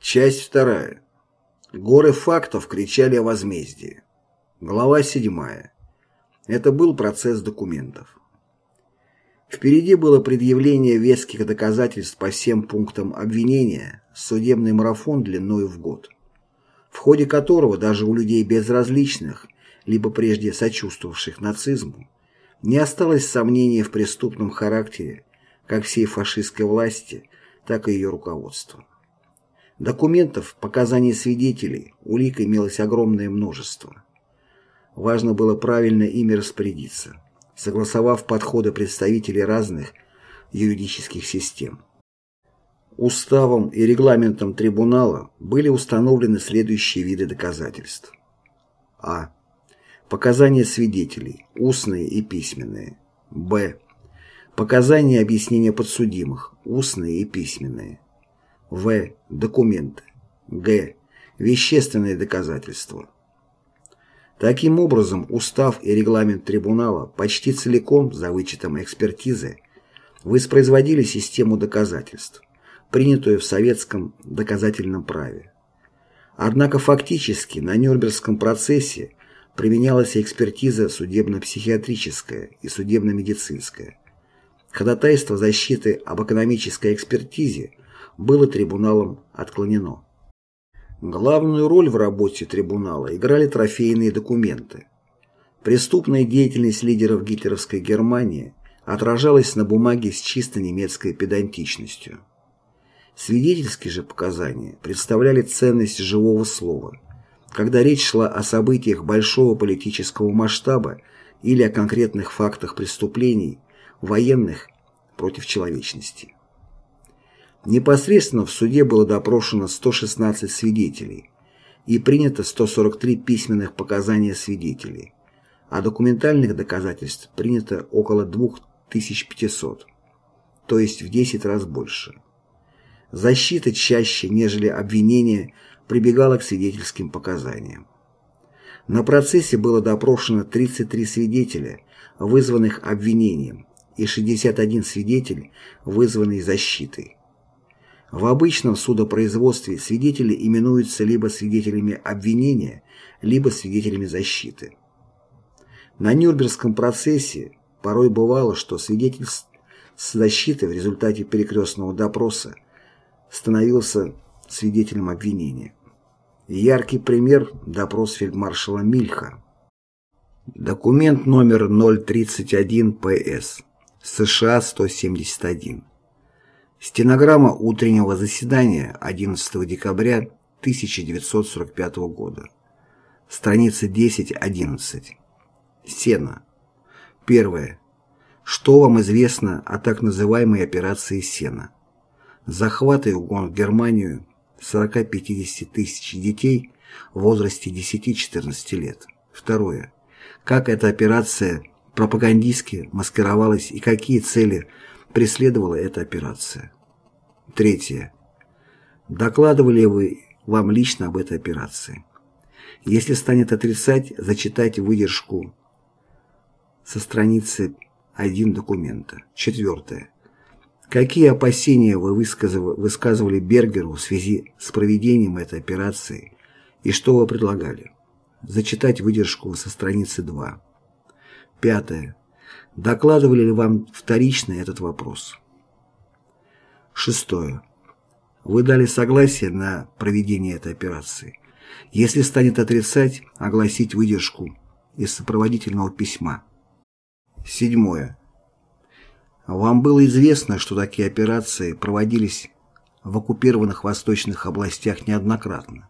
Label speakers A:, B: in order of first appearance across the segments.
A: Часть вторая. Горы фактов кричали о возмездии. Глава седьмая. Это был процесс документов. Впереди было предъявление веских доказательств по всем пунктам обвинения, судебный марафон длиной в год, в ходе которого даже у людей безразличных, либо прежде сочувствовавших нацизму, не осталось сомнений в преступном характере как всей фашистской власти, так и ее руководства. Документов, показаний свидетелей, улик имелось огромное множество. Важно было правильно ими распорядиться, согласовав подходы представителей разных юридических систем. Уставом и регламентом трибунала были установлены следующие виды доказательств. А. Показания свидетелей, устные и письменные. Б. Показания и объяснения подсудимых, устные и письменные. В. Документы. Г. Вещественные доказательства. Таким образом, устав и регламент трибунала почти целиком, за вычетом экспертизы, воспроизводили систему доказательств, принятую в советском доказательном праве. Однако фактически на Нюрнбергском процессе применялась экспертиза судебно-психиатрическая и судебно-медицинская. Ходатайство защиты об экономической экспертизе было трибуналом отклонено. Главную роль в работе трибунала играли трофейные документы. Преступная деятельность лидеров гитлеровской Германии отражалась на бумаге с чисто немецкой педантичностью. Свидетельские же показания представляли ценность живого слова – когда речь шла о событиях большого политического масштаба или о конкретных фактах преступлений, военных против человечности. Непосредственно в суде было допрошено 116 свидетелей и принято 143 письменных показания свидетелей, а документальных доказательств принято около 2500, то есть в 10 раз больше. Защита чаще, нежели обвинение, прибегала к свидетельским показаниям. На процессе было допрошено 33 свидетеля, вызванных обвинением, и 61 свидетель, вызванный защитой. В обычном судопроизводстве свидетели именуются либо свидетелями обвинения, либо свидетелями защиты. На Нюрнбергском процессе порой бывало, что свидетель с защиты в результате перекрестного допроса становился свидетелем обвинения. Яркий пример – допрос фельдмаршала Мильха. Документ номер 031 ПС. США 171. Стенограмма утреннего заседания 11 декабря 1945 года. Страница 10-11. Сена. Первое. Что вам известно о так называемой операции Сена? Захват и угон в Германию 40-50 тысяч детей в возрасте 10-14 лет. Второе. Как эта операция пропагандистски маскировалась и какие цели преследовала эта операция. Третье. Докладывали вы вам лично об этой операции? Если станет отрицать, зачитайте выдержку со страницы 1 документа. Четвертое. Какие опасения вы высказывали Бергеру в связи с проведением этой операции и что вы предлагали? Зачитать выдержку со страницы 2. Пятое. Докладывали ли вам вторично этот вопрос? Шестое. Вы дали согласие на проведение этой операции. Если станет отрицать, огласить выдержку из сопроводительного письма. Седьмое. Вам было известно, что такие операции проводились в оккупированных восточных областях неоднократно.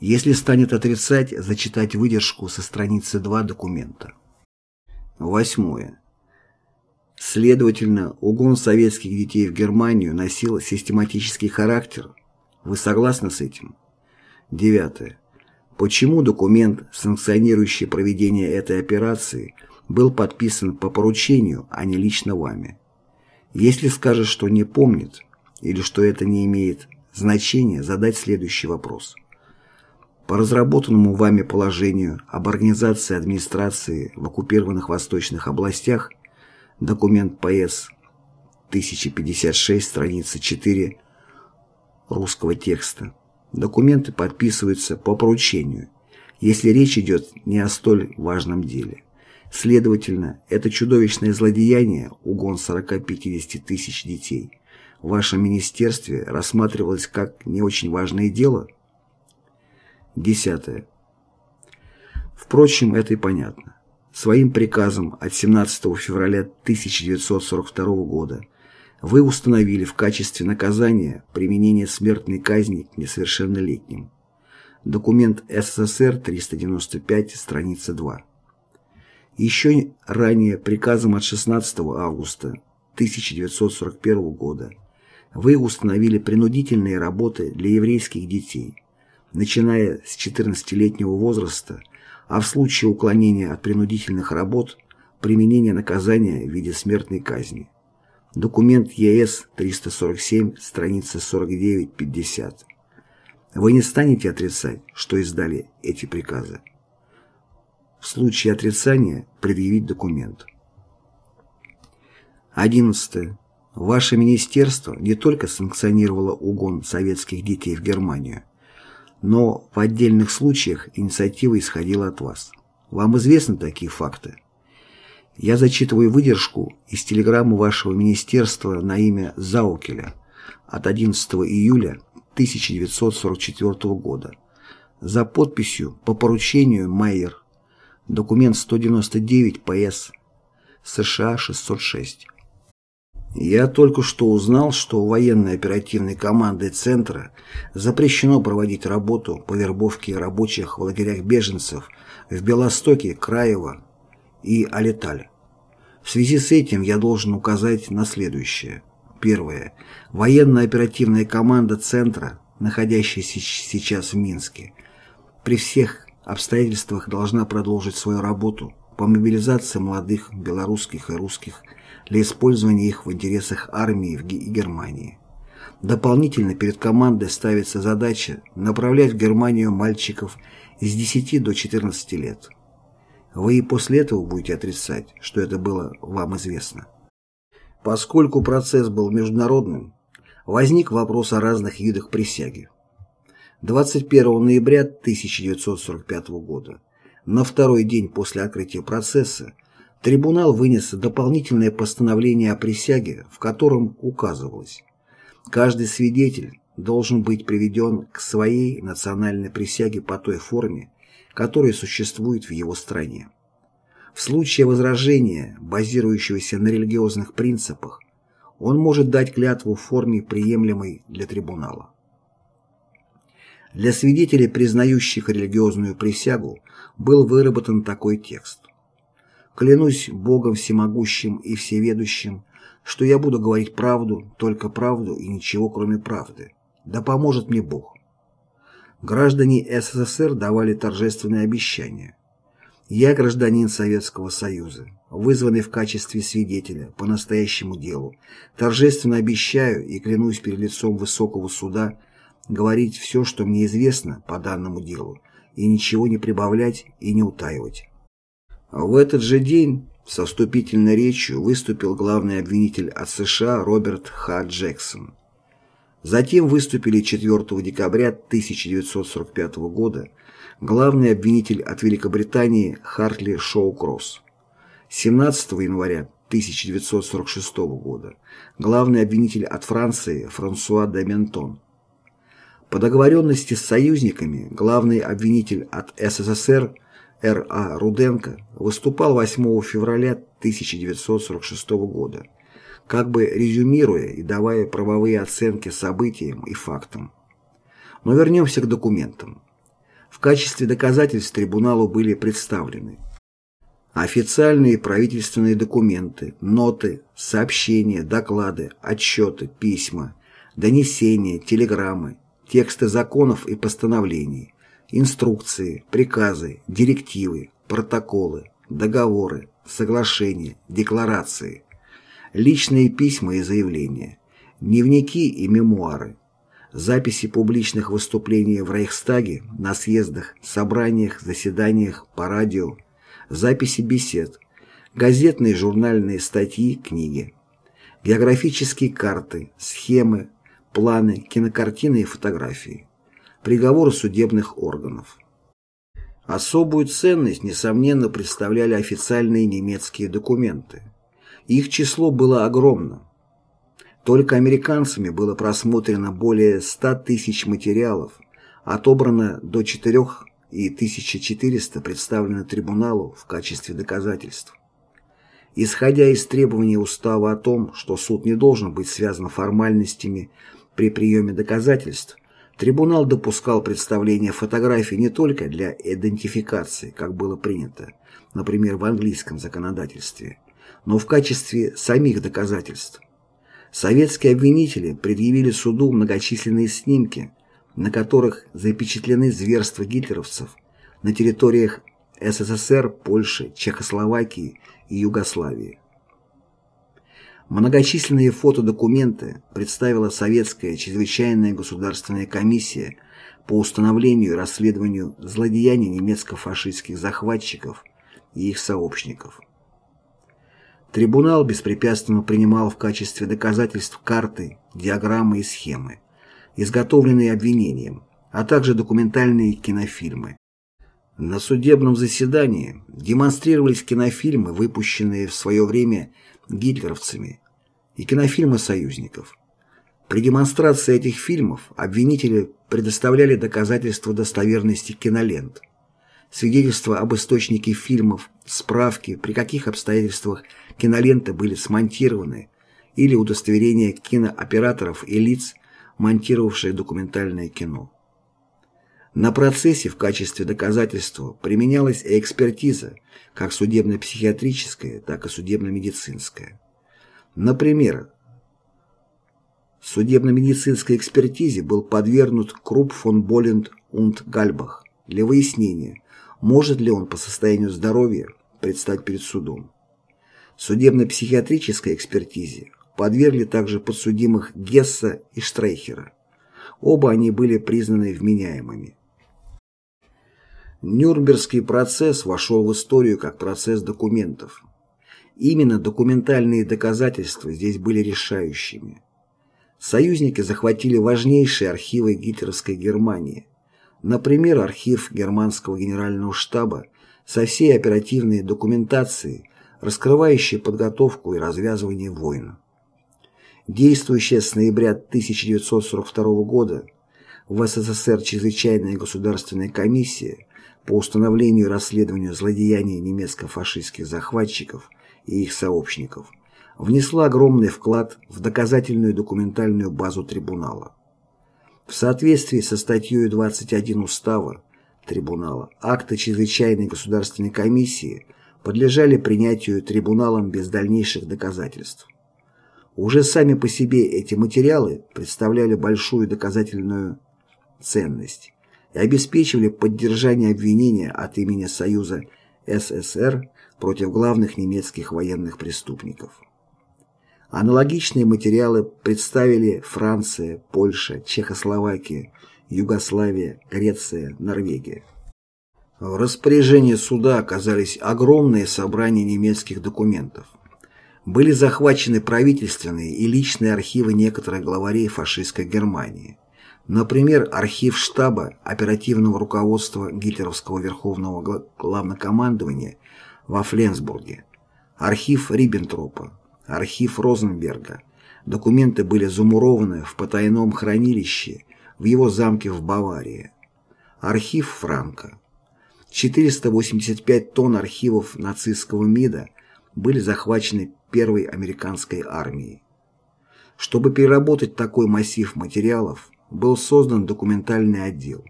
A: Если станет отрицать, зачитать выдержку со страницы 2 документа. Восьмое. Следовательно, угон советских детей в Германию носил систематический характер. Вы согласны с этим? Девятое. Почему документ, санкционирующий проведение этой операции – был подписан по поручению, а не лично вами. Если скажет, что не помнит, или что это не имеет значения, задать следующий вопрос. По разработанному вами положению об организации администрации в оккупированных восточных областях, документ ПС 1056, страница 4, русского текста. Документы подписываются по поручению, если речь идет не о столь важном деле. Следовательно, это чудовищное злодеяние, угон 40-50 тысяч детей, в вашем министерстве рассматривалось как не очень важное дело? Десятое. Впрочем, это и понятно. Своим приказом от 17 февраля 1942 года вы установили в качестве наказания применение смертной казни к несовершеннолетним. Документ СССР 395, страница 2. Еще ранее приказом от 16 августа 1941 года вы установили принудительные работы для еврейских детей, начиная с 14-летнего возраста, а в случае уклонения от принудительных работ применение наказания в виде смертной казни. Документ ЕС 347, страница 49-50. Вы не станете отрицать, что издали эти приказы. В случае отрицания предъявить документ. 11. Ваше министерство не только санкционировало угон советских детей в Германию, но в отдельных случаях инициатива исходила от вас. Вам известны такие факты? Я зачитываю выдержку из телеграммы вашего министерства на имя Заукеля от 11 июля 1944 года за подписью по поручению Майер, документ 199 ПС США 606. Я только что узнал, что у военной оперативной команды Центра запрещено проводить работу по вербовке рабочих в лагерях беженцев в Белостоке, Краево, и Алиталь. В связи с этим я должен указать на следующее. Первое. Военно-оперативная команда Центра, находящаяся сейчас в Минске, при всех обстоятельствах должна продолжить свою работу по мобилизации молодых белорусских и русских для использования их в интересах армии и Германии. Дополнительно перед командой ставится задача направлять в Германию мальчиков с 10 до 14 лет. Вы и после этого будете отрицать, что это было вам известно. Поскольку процесс был международным, возник вопрос о разных видах присяги. 21 ноября 1945 года, на второй день после открытия процесса, трибунал вынес дополнительное постановление о присяге, в котором указывалось, каждый свидетель должен быть приведен к своей национальной присяге по той форме, которая существует в его стране. В случае возражения, базирующегося на религиозных принципах, он может дать клятву в форме, приемлемой для трибунала. Для свидетелей, признающих религиозную присягу, был выработан такой текст. «Клянусь Богом всемогущим и всеведущим, что я буду говорить правду, только правду и ничего кроме правды. Да поможет мне Бог». Граждане СССР давали торжественные обещания. Я гражданин Советского Союза, вызванный в качестве свидетеля по настоящему делу, торжественно обещаю и клянусь перед лицом высокого суда говорить все, что мне известно по данному делу, и ничего не прибавлять и не утаивать. В этот же день со вступительной речью выступил главный обвинитель от США Роберт Х. Джексон. Затем выступили 4 декабря 1945 года главный обвинитель от Великобритании Хартли Шоу-Кросс. 17 января 1946 года главный обвинитель от Франции Франсуа де Ментон. По договоренности с союзниками главный обвинитель от СССР Р.А. Руденко выступал 8 февраля 1946 года как бы резюмируя и давая правовые оценки событиям и фактам. Но вернемся к документам. В качестве доказательств трибуналу были представлены официальные правительственные документы, ноты, сообщения, доклады, отчеты, письма, донесения, телеграммы, тексты законов и постановлений, инструкции, приказы, директивы, протоколы, договоры, соглашения, декларации, личные письма и заявления, дневники и мемуары, записи публичных выступлений в Рейхстаге, на съездах, собраниях, заседаниях, по радио, записи бесед, газетные журнальные статьи, книги, географические карты, схемы, планы, кинокартины и фотографии. Приговоры судебных органов. Особую ценность, несомненно, представляли официальные немецкие документы. Их число было огромным. Только американцами было просмотрено более 100 тысяч материалов, отобрано до 4 и 1400 представлено трибуналу в качестве доказательств. Исходя из требований устава о том, что суд не должен быть связан формальностями при приеме доказательств, трибунал допускал представление фотографий не только для идентификации, как было принято, например, в английском законодательстве, но в качестве самих доказательств. Советские обвинители предъявили суду многочисленные снимки, на которых запечатлены зверства гитлеровцев на территориях СССР, Польши, Чехословакии и Югославии. Многочисленные фотодокументы представила Советская чрезвычайная государственная комиссия по установлению и расследованию злодеяний немецко-фашистских захватчиков и их сообщников. Трибунал беспрепятственно принимал в качестве доказательств карты, диаграммы и схемы, изготовленные обвинением, а также документальные кинофильмы. На судебном заседании демонстрировались кинофильмы, выпущенные в свое время гитлеровцами, и кинофильмы союзников. При демонстрации этих фильмов обвинители предоставляли доказательства достоверности кинолент, свидетельства об источнике фильмов, справки, при каких обстоятельствах киноленты были смонтированы, или удостоверения кинооператоров и лиц, монтировавших документальное кино. На процессе в качестве доказательства применялась экспертиза, как судебно-психиатрическая, так и судебно-медицинская. Например, судебно-медицинской экспертизе был подвергнут Круп фон Боленд und Гальбах для выяснения, может ли он по состоянию здоровья предстать перед судом. Судебно-психиатрической экспертизе подвергли также подсудимых Гесса и Штрейхера. Оба они были признаны вменяемыми. Нюрнбергский процесс вошел в историю как процесс документов. Именно документальные доказательства здесь были решающими. Союзники захватили важнейшие архивы гитлеровской Германии, например, архив германского генерального штаба со всей оперативной документацией, раскрывающей подготовку и развязывание войн. Действующая с ноября 1942 года в СССР Чрезвычайная государственная комиссия по установлению и расследованию злодеяний немецко-фашистских захватчиков и их сообщников внесла огромный вклад в доказательную документальную базу трибунала. В соответствии со статьей 21 Устава трибунала акты Чрезвычайной государственной комиссии подлежали принятию трибуналом без дальнейших доказательств. Уже сами по себе эти материалы представляли большую доказательную ценность и обеспечивали поддержание обвинения от имени Союза СССР против главных немецких военных преступников. Аналогичные материалы представили Франция, Польша, Чехословакия, Югославия, Греция, Норвегия. В распоряжении суда оказались огромные собрания немецких документов были захвачены правительственные и личные архивы некоторых главарей фашистской Германии. Например, архив штаба оперативного руководства гитлеровского верховного главнокомандования во Фленсбурге, архив Риббентропа, архив Розенберга. Документы были замурованы в потайном хранилище в его замке в Баварии. Архив Франка. 485 тонн архивов нацистского МИДа были захвачены первой американской армией. Чтобы переработать такой массив материалов, был создан документальный отдел.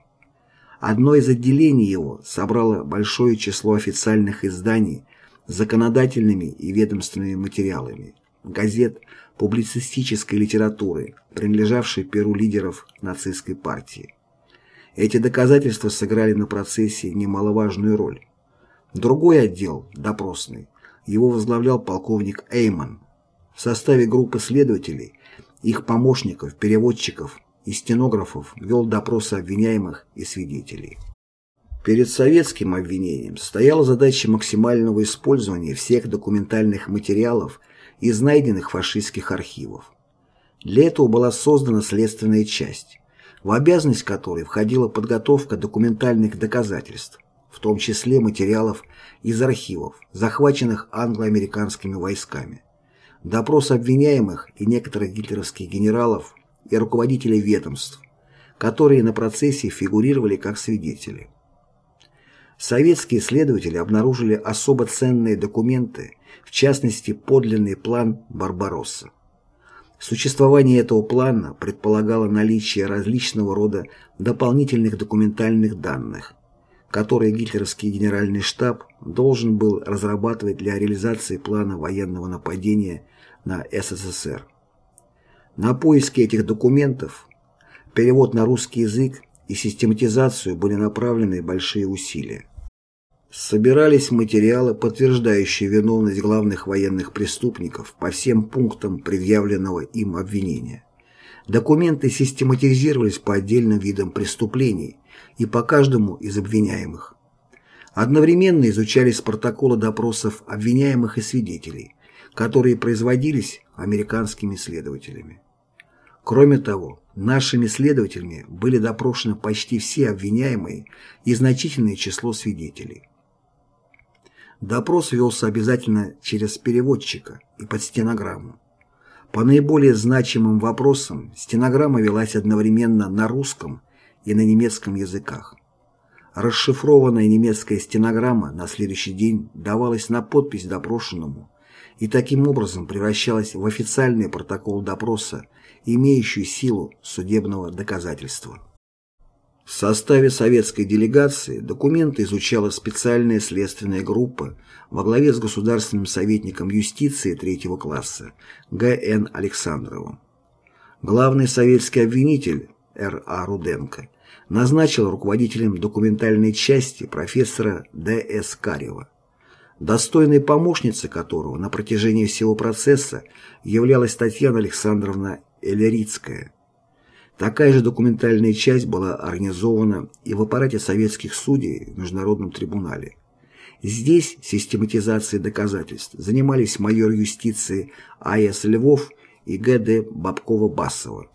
A: Одно из отделений его собрало большое число официальных изданий законодательными и ведомственными материалами, газет, публицистической литературы, принадлежавшей перу лидеров нацистской партии. Эти доказательства сыграли на процессе немаловажную роль. Другой отдел, допросный, его возглавлял полковник Эйман. В составе группы следователей, их помощников, переводчиков и стенографов вел допросы обвиняемых и свидетелей. Перед советским обвинением стояла задача максимального использования всех документальных материалов из найденных фашистских архивов. Для этого была создана следственная часть, в обязанность которой входила подготовка документальных доказательств, в том числе материалов из архивов, захваченных англо-американскими войсками, допрос обвиняемых и некоторых гитлеровских генералов и руководителей ведомств, которые на процессе фигурировали как свидетели. Советские следователи обнаружили особо ценные документы, в частности подлинный план Барбаросса. Существование этого плана предполагало наличие различного рода дополнительных документальных данных, которые гитлеровский генеральный штаб должен был разрабатывать для реализации плана военного нападения на СССР. На поиски этих документов, перевод на русский язык и систематизацию были направлены большие усилия. Собирались материалы, подтверждающие виновность главных военных преступников по всем пунктам предъявленного им обвинения. Документы систематизировались по отдельным видам преступлений и по каждому из обвиняемых. Одновременно изучались протоколы допросов обвиняемых и свидетелей, которые производились американскими следователями. Кроме того, нашими следователями были допрошены почти все обвиняемые и значительное число свидетелей. Допрос велся обязательно через переводчика и под стенограмму. По наиболее значимым вопросам стенограмма велась одновременно на русском и на немецком языках. Расшифрованная немецкая стенограмма на следующий день давалась на подпись допрошенному и таким образом превращалась в официальный протокол допроса, имеющий силу судебного доказательства. В составе советской делегации документы изучала специальная следственная группа во главе с государственным советником юстиции третьего класса Г.Н. Александровым. Главный советский обвинитель Р.А. Руденко назначил руководителем документальной части профессора Д.С. Карева, достойной помощницей которого на протяжении всего процесса являлась Татьяна Александровна Элерицкая. Такая же документальная часть была организована и в аппарате советских судей в Международном трибунале. Здесь систематизацией доказательств занимались майор юстиции А.С. Львов и Г.Д. Бабкова-Басова.